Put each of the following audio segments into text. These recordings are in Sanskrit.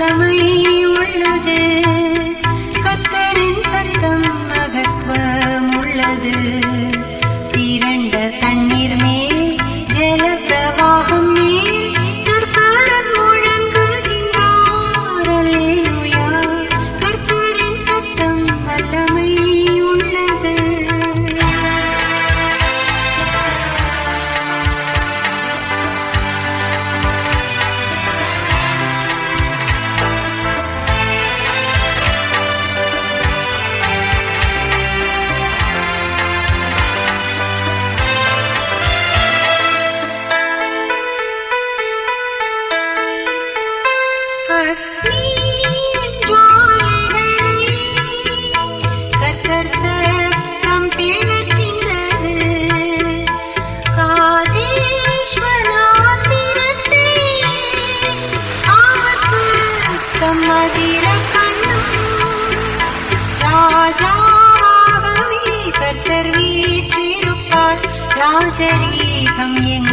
வல்லமை राजावागमी सर्वी श्रीरूपात् राजरीकं य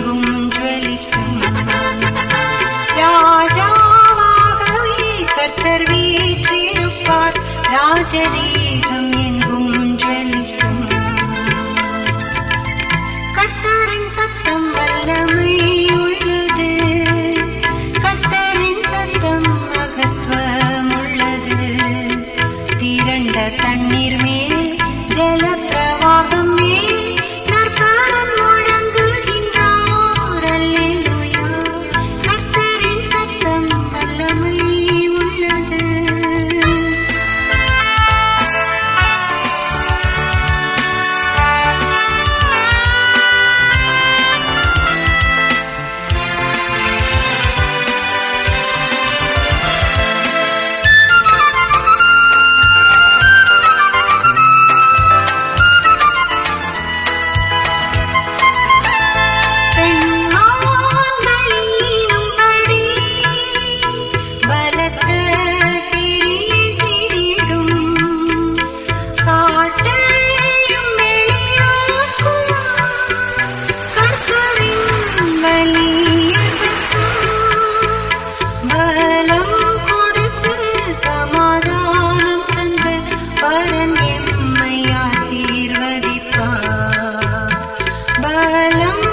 कलम